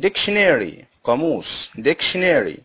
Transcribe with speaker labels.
Speaker 1: dictionary قاموس dictionary.